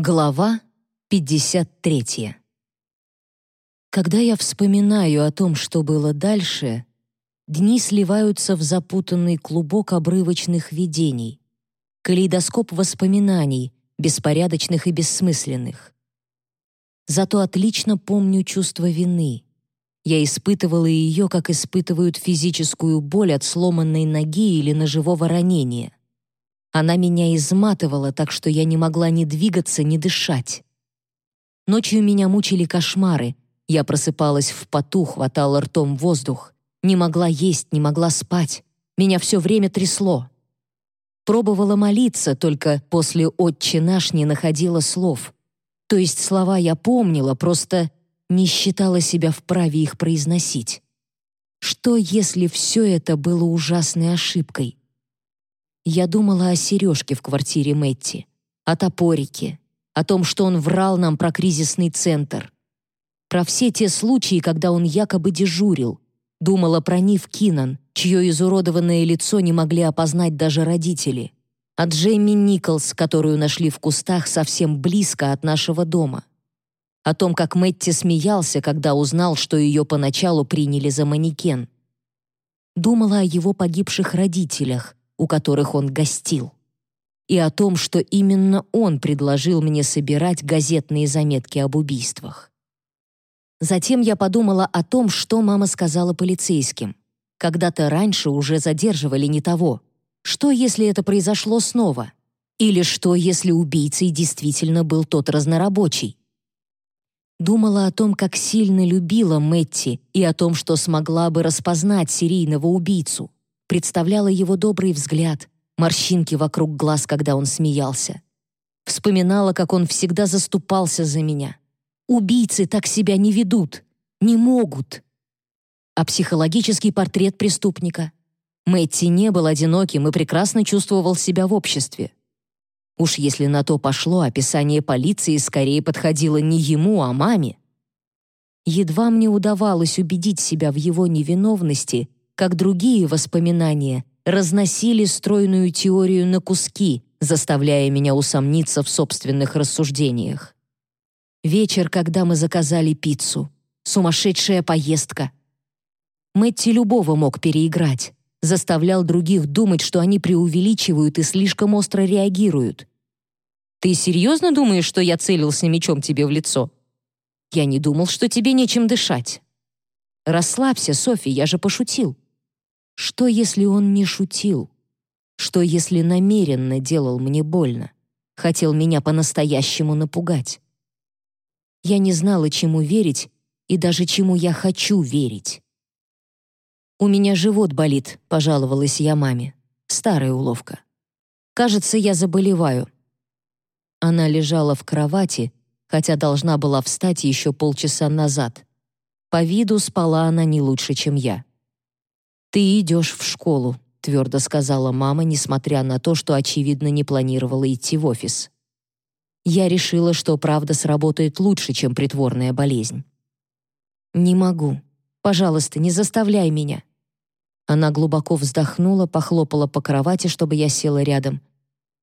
Глава 53. Когда я вспоминаю о том, что было дальше, дни сливаются в запутанный клубок обрывочных видений, калейдоскоп воспоминаний, беспорядочных и бессмысленных. Зато отлично помню чувство вины. Я испытывала ее, как испытывают физическую боль от сломанной ноги или ножевого ранения. Она меня изматывала, так что я не могла ни двигаться, ни дышать. Ночью меня мучили кошмары. Я просыпалась в поту, хватала ртом воздух. Не могла есть, не могла спать. Меня все время трясло. Пробовала молиться, только после «Отче наш» не находила слов. То есть слова я помнила, просто не считала себя вправе их произносить. Что, если все это было ужасной ошибкой? Я думала о сережке в квартире Мэтти, о топорике, о том, что он врал нам про кризисный центр, про все те случаи, когда он якобы дежурил, думала про Нив Кинан, чье изуродованное лицо не могли опознать даже родители, о Джейми Николс, которую нашли в кустах совсем близко от нашего дома, о том, как Мэтти смеялся, когда узнал, что ее поначалу приняли за манекен. Думала о его погибших родителях, у которых он гостил, и о том, что именно он предложил мне собирать газетные заметки об убийствах. Затем я подумала о том, что мама сказала полицейским. Когда-то раньше уже задерживали не того. Что, если это произошло снова? Или что, если убийцей действительно был тот разнорабочий? Думала о том, как сильно любила Мэтти, и о том, что смогла бы распознать серийного убийцу представляла его добрый взгляд, морщинки вокруг глаз, когда он смеялся. Вспоминала, как он всегда заступался за меня. Убийцы так себя не ведут, не могут. А психологический портрет преступника? Мэтти не был одиноким и прекрасно чувствовал себя в обществе. Уж если на то пошло, описание полиции скорее подходило не ему, а маме. Едва мне удавалось убедить себя в его невиновности, как другие воспоминания, разносили стройную теорию на куски, заставляя меня усомниться в собственных рассуждениях. Вечер, когда мы заказали пиццу. Сумасшедшая поездка. Мэтти любого мог переиграть. Заставлял других думать, что они преувеличивают и слишком остро реагируют. «Ты серьезно думаешь, что я целился мечом тебе в лицо?» «Я не думал, что тебе нечем дышать». «Расслабься, Софи, я же пошутил». Что, если он не шутил? Что, если намеренно делал мне больно? Хотел меня по-настоящему напугать? Я не знала, чему верить и даже чему я хочу верить. «У меня живот болит», — пожаловалась я маме. Старая уловка. «Кажется, я заболеваю». Она лежала в кровати, хотя должна была встать еще полчаса назад. По виду спала она не лучше, чем я. «Ты идешь в школу», — твердо сказала мама, несмотря на то, что, очевидно, не планировала идти в офис. Я решила, что правда сработает лучше, чем притворная болезнь. «Не могу. Пожалуйста, не заставляй меня». Она глубоко вздохнула, похлопала по кровати, чтобы я села рядом.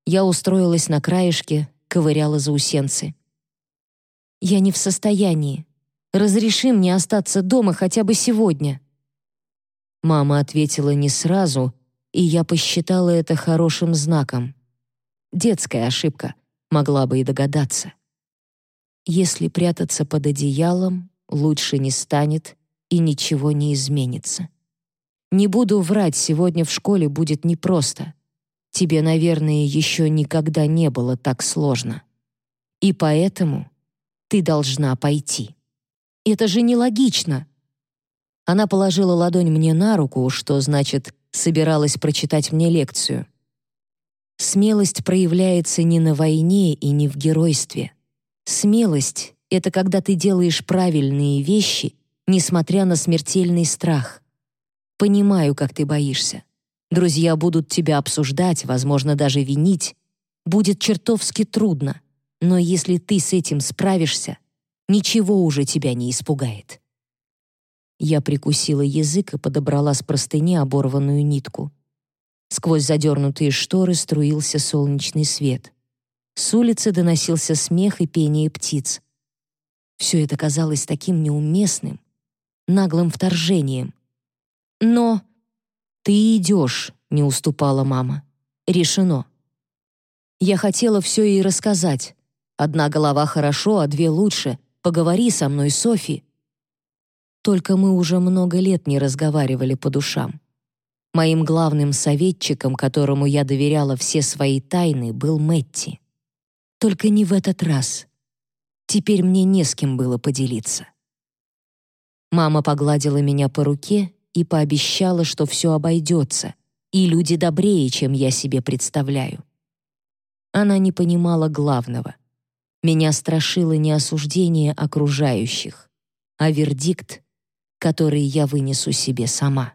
Я устроилась на краешке, ковыряла заусенцы. «Я не в состоянии. Разреши мне остаться дома хотя бы сегодня». Мама ответила не сразу, и я посчитала это хорошим знаком. Детская ошибка, могла бы и догадаться. Если прятаться под одеялом, лучше не станет и ничего не изменится. Не буду врать, сегодня в школе будет непросто. Тебе, наверное, еще никогда не было так сложно. И поэтому ты должна пойти. Это же нелогично, она положила ладонь мне на руку, что значит, собиралась прочитать мне лекцию. Смелость проявляется не на войне и не в геройстве. Смелость — это когда ты делаешь правильные вещи, несмотря на смертельный страх. Понимаю, как ты боишься. Друзья будут тебя обсуждать, возможно, даже винить. Будет чертовски трудно. Но если ты с этим справишься, ничего уже тебя не испугает. Я прикусила язык и подобрала с простыни оборванную нитку. Сквозь задернутые шторы струился солнечный свет. С улицы доносился смех и пение птиц. Все это казалось таким неуместным, наглым вторжением. «Но ты идешь», — не уступала мама. «Решено». Я хотела все ей рассказать. Одна голова хорошо, а две лучше. Поговори со мной, Софи. Только мы уже много лет не разговаривали по душам. Моим главным советчиком, которому я доверяла все свои тайны, был Мэтти. Только не в этот раз. Теперь мне не с кем было поделиться. Мама погладила меня по руке и пообещала, что все обойдется, и люди добрее, чем я себе представляю. Она не понимала главного. Меня страшило не осуждение окружающих, а вердикт, который я вынесу себе сама.